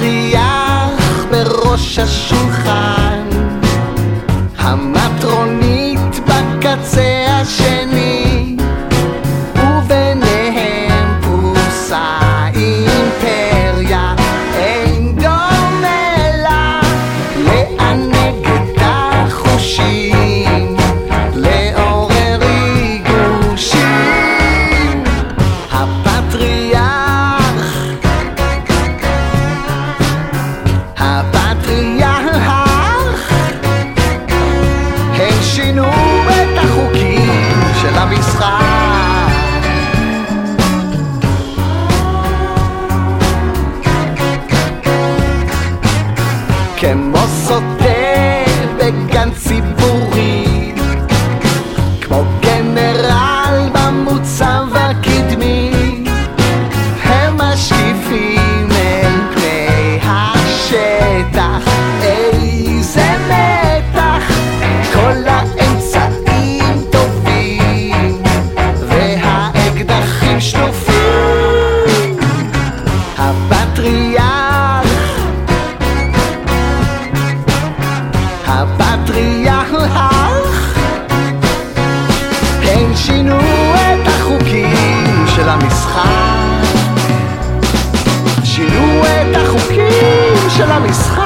מטריח בראש השולחן. המטרונית בקצה けもそって של המשחק.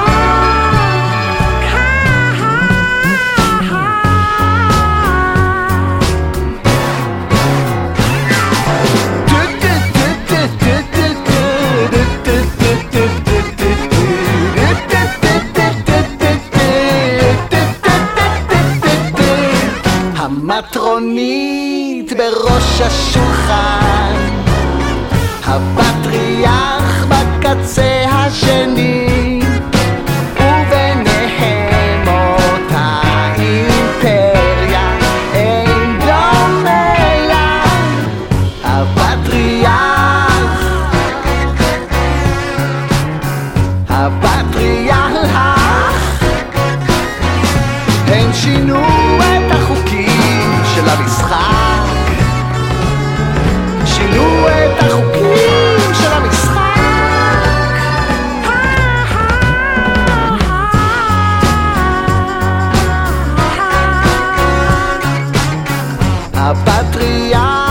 המטרונית בראש השולחן, הפטריארך בקצה הם שינו את החוקים של המשחק. שינו את החוקים של המשחק. הפטריארך